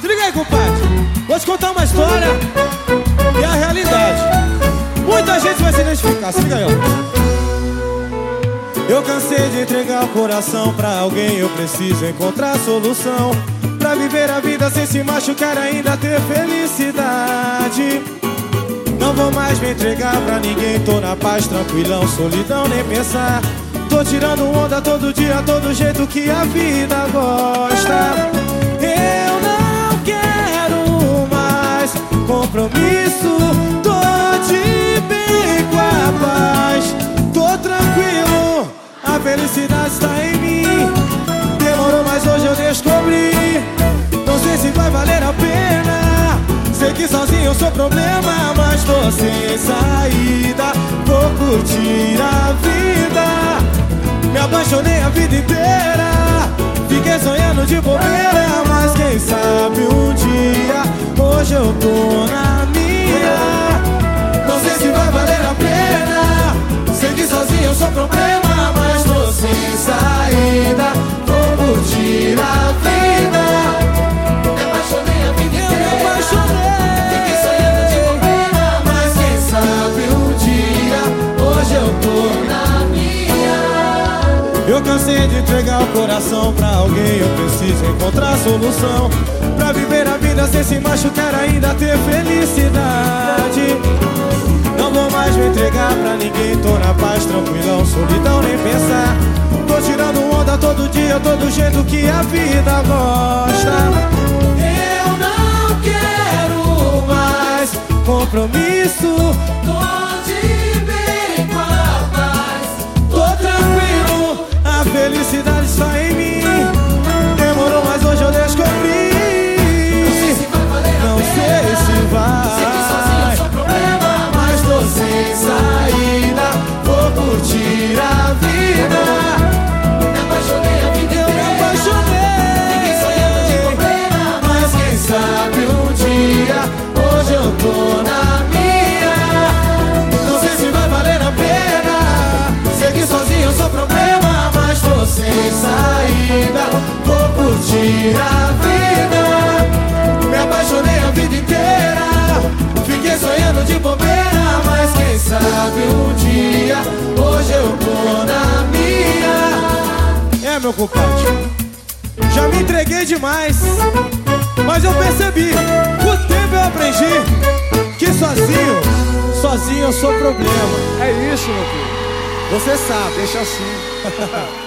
Se liga aí, compadre. Vou te contar uma história e é a realidade. Muita gente vai se identificar. Se liga aí. Eu cansei de entregar o coração pra alguém, eu preciso encontrar solução. Pra viver a vida sem se machucar, ainda ter felicidade. Não vou mais me entregar pra ninguém, tô na paz, tranquilão, solidão, nem pensar. Tô tirando onda todo dia, todo jeito que a vida gosta. Eu não quero mais compromisso, tô de bem com a paz. Tô tranquilo, a felicidade está em mim. Demorou, mas hoje eu descobri. Não sei se vai valer a pena. Sei que sozinho eu sou problema, mas tô sem saída. Vou curtir a vida. De bobeira, mas quem sabe um dia hoje eu tô na minha. Não sei se vai valer a pena. Sei que sozinho eu sou problema, cansei de entregar o coração pra alguém, eu preciso encontrar solução. Pra viver a vida sem se machucar, ainda ter felicidade. Não vou mais me entregar pra ninguém, tô na paz, tranquilão, solidão nem pensar. Tô tirando onda todo dia, todo jeito que a vida gosta. Eu não quero mais compromisso. Tô de felicidade sem saída. Vou curtir a vida. Me apaixonei a vida inteira. Fiquei sonhando de bobeira. Mas quem sabe um dia hoje eu tô na minha. É, meu compadre. Já me entreguei demais. Mas eu percebi, com o tempo eu aprendi que sozinho, sozinho eu sou problema. É isso, meu filho. Você sabe. Deixa assim.